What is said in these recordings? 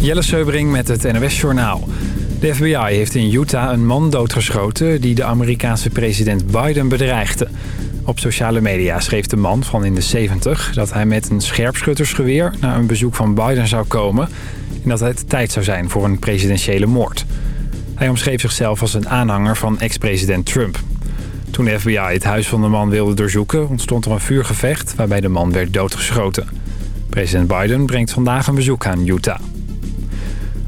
Jelle Seubring met het NOS Journaal. De FBI heeft in Utah een man doodgeschoten die de Amerikaanse president Biden bedreigde. Op sociale media schreef de man van in de 70 dat hij met een scherpschuttersgeweer naar een bezoek van Biden zou komen... en dat het tijd zou zijn voor een presidentiële moord. Hij omschreef zichzelf als een aanhanger van ex-president Trump. Toen de FBI het huis van de man wilde doorzoeken ontstond er een vuurgevecht waarbij de man werd doodgeschoten. President Biden brengt vandaag een bezoek aan Utah.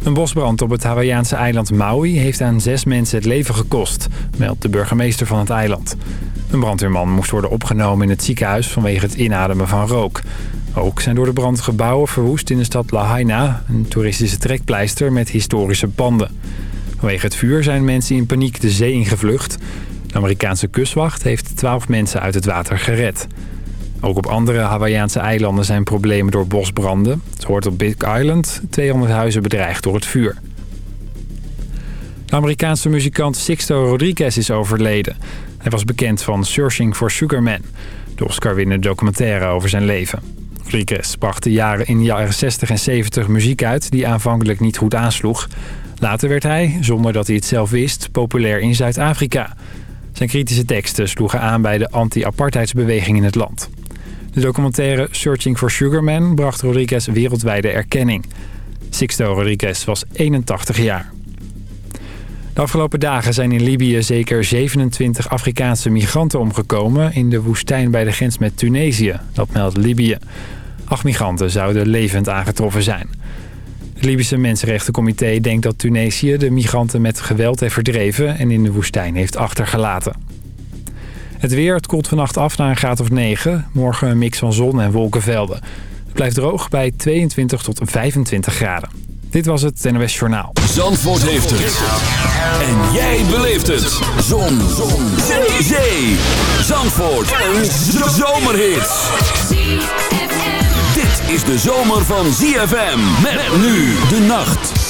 Een bosbrand op het Hawaïaanse eiland Maui heeft aan zes mensen het leven gekost, meldt de burgemeester van het eiland. Een brandweerman moest worden opgenomen in het ziekenhuis vanwege het inademen van rook. Ook zijn door de brand gebouwen verwoest in de stad Lahaina, een toeristische trekpleister met historische panden. Vanwege het vuur zijn mensen in paniek de zee ingevlucht. De Amerikaanse kustwacht heeft twaalf mensen uit het water gered. Ook op andere Hawaïaanse eilanden zijn problemen door bosbranden. Het hoort op Big Island 200 huizen bedreigd door het vuur. De Amerikaanse muzikant Sixto Rodriguez is overleden. Hij was bekend van Searching for Sugar Man, de Oscar-winnende documentaire over zijn leven. Rodriguez bracht de jaren in de jaren 60 en 70 muziek uit die aanvankelijk niet goed aansloeg. Later werd hij, zonder dat hij het zelf wist, populair in Zuid-Afrika. Zijn kritische teksten sloegen aan bij de anti-apartheidsbeweging in het land. De documentaire Searching for Sugar Man bracht Rodriguez wereldwijde erkenning. Sixto Rodriguez was 81 jaar. De afgelopen dagen zijn in Libië zeker 27 Afrikaanse migranten omgekomen... in de woestijn bij de grens met Tunesië, dat meldt Libië. Acht migranten zouden levend aangetroffen zijn. Het Libische Mensenrechtencomité denkt dat Tunesië de migranten met geweld heeft verdreven... en in de woestijn heeft achtergelaten. Het weer, het koelt vannacht af naar een graad of 9. Morgen een mix van zon en wolkenvelden. Het blijft droog bij 22 tot 25 graden. Dit was het NOS Journaal. Zandvoort heeft het. En jij beleeft het. Zon. zon. Zee. Zee. Zandvoort. Een zomerhit. Dit is de zomer van ZFM. Met nu de nacht.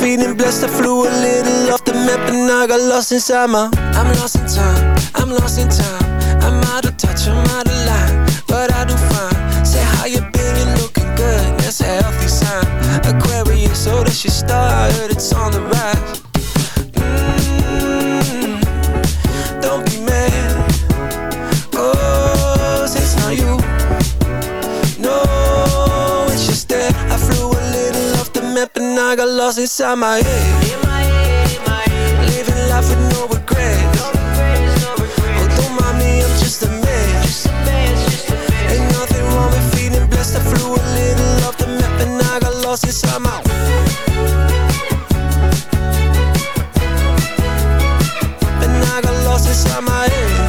Feeling blessed. I flew a little off the map and I got lost inside my. I'm lost in time. I'm lost in time. I'm out of touch. I'm out of line. But I do fine. Say how you been? You're looking good. That's a healthy sign. Aquarius, oh, so that's your star. I heard it's on the rise. I flew a little off the map and I got lost inside my. And I got lost inside my head.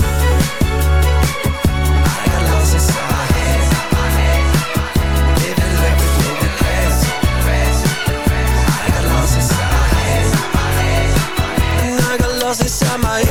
my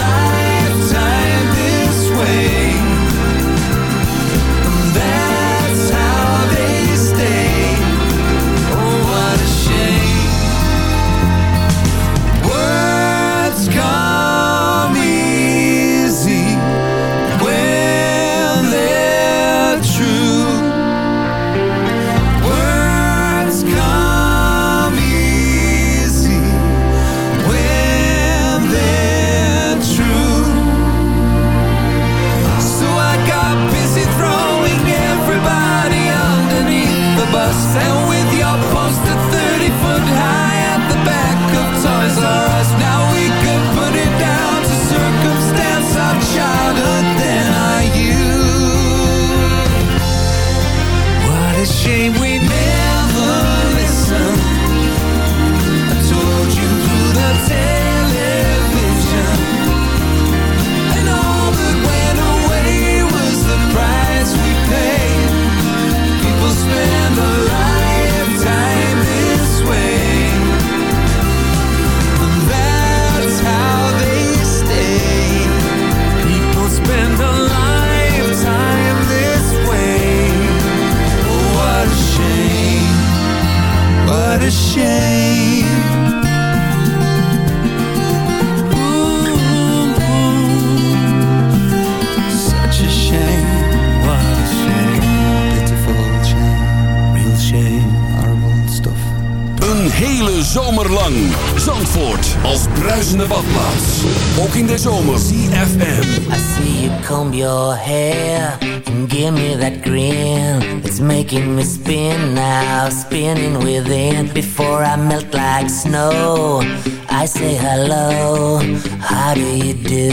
Ook in de zomer. ZFM. I see you comb your hair and give me that grin. It's making me spin now, spinning within. Before I melt like snow, I say hello. How do you do?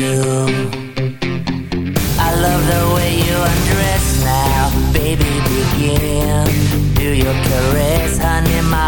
I love the way you undress now, baby. Begin. Do your caress, honey. My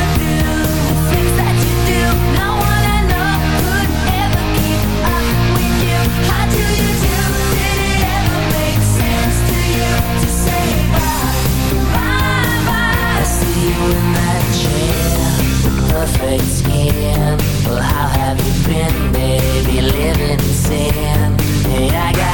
You in that chair, perfect skin. Well, how have you been, baby? Living in sin. Hey, I gotta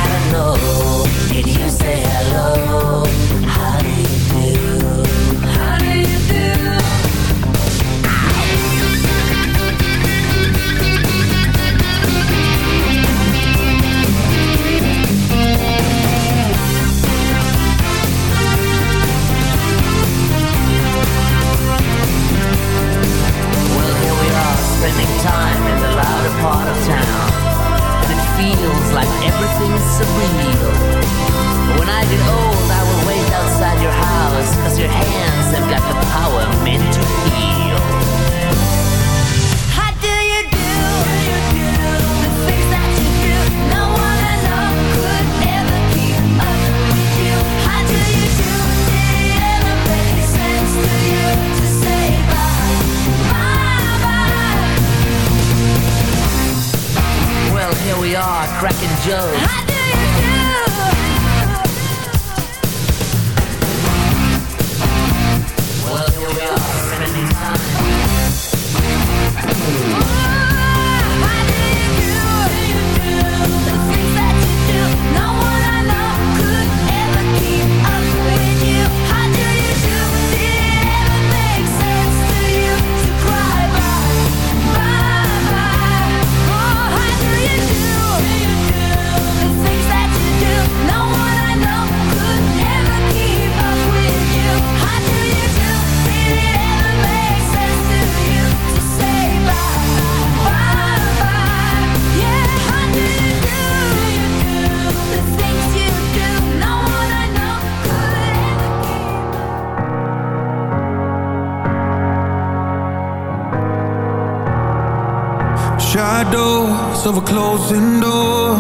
shadows of a closing door.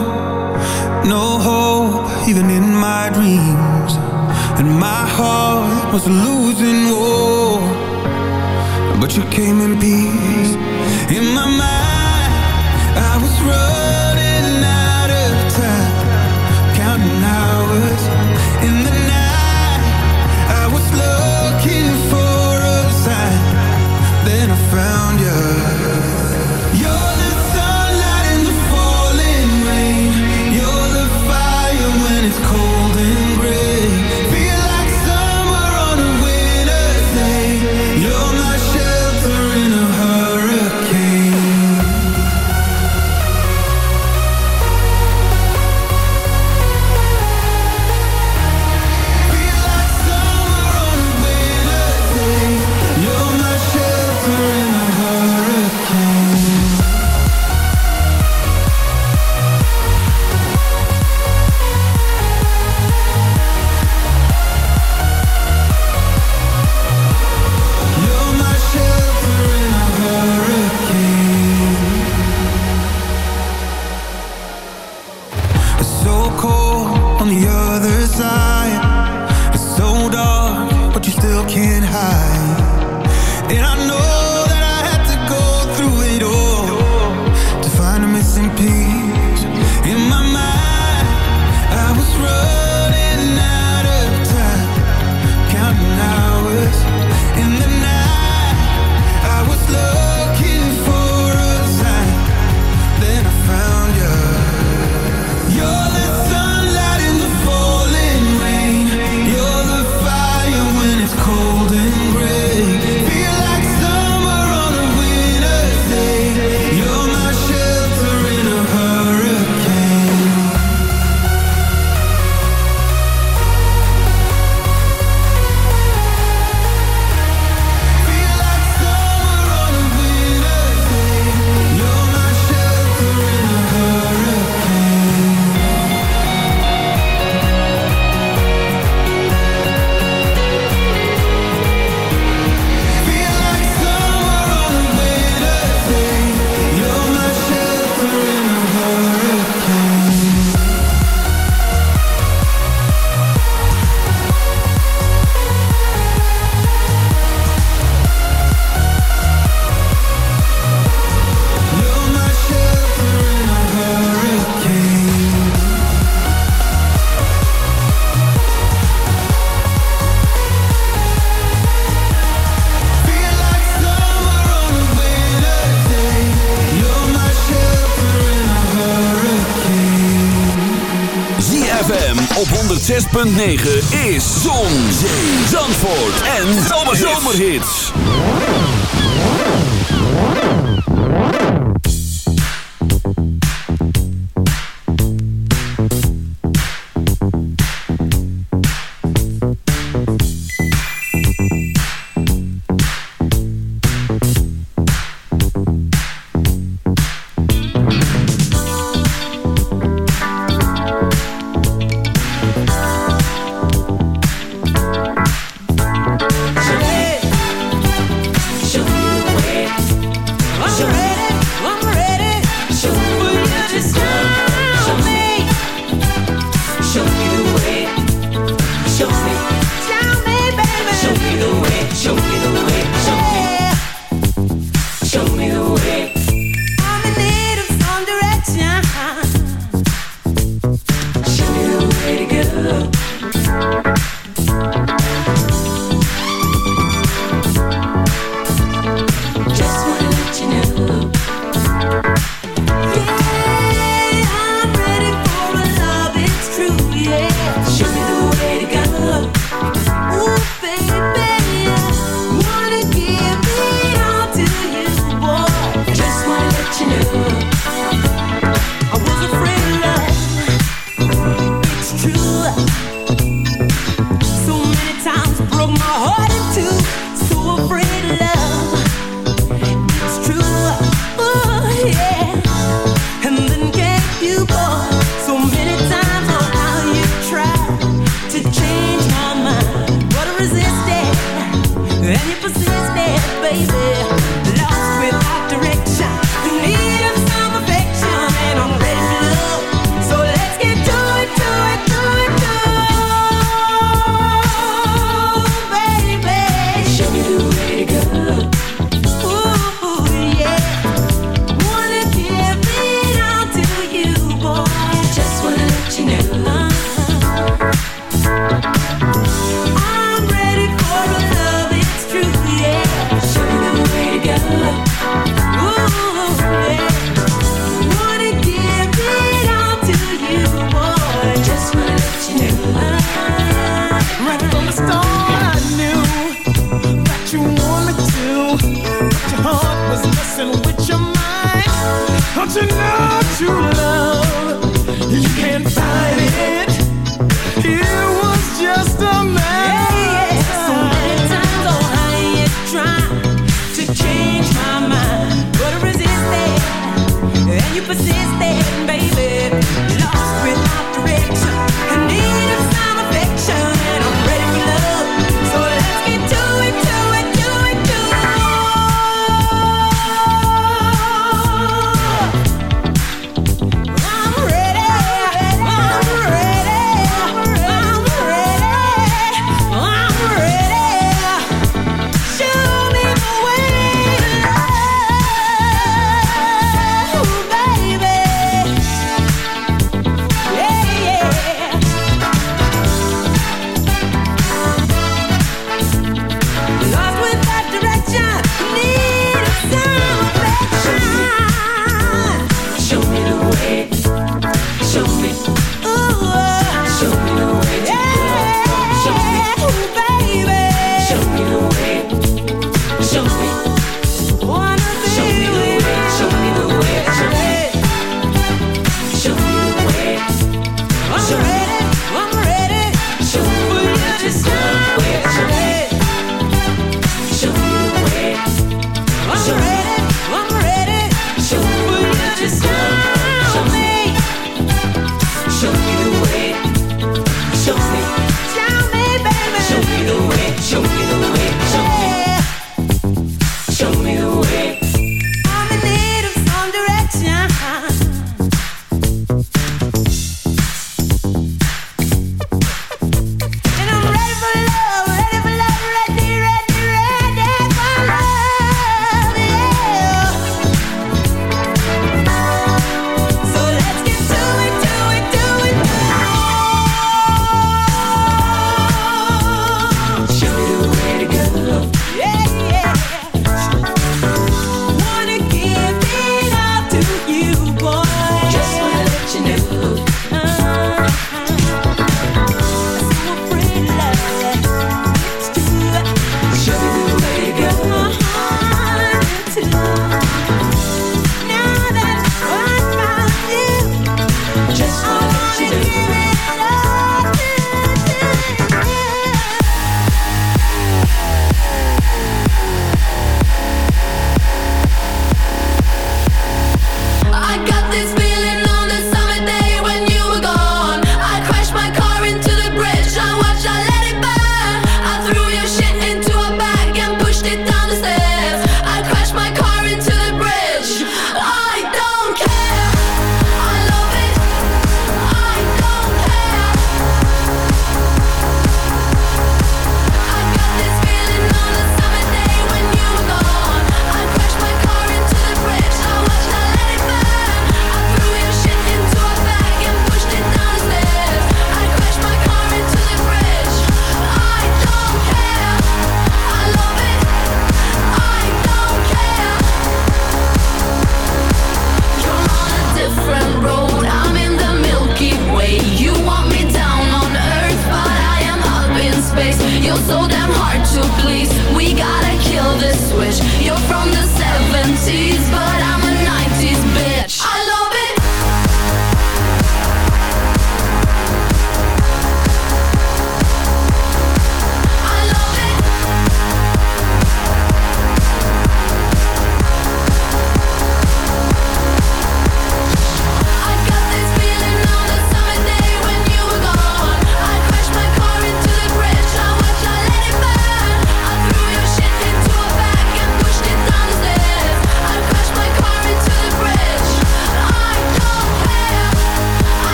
No hope even in my dreams. And my heart was losing war. But you came in peace. In my mind I was running out. 106.9 is...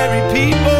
ordinary people.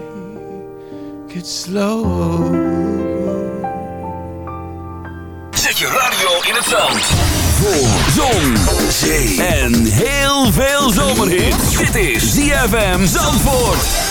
take it slow. Zet je radio in het zand. Voor zon, zee en heel veel zomerhit. Dit is ZFM Zandvoort.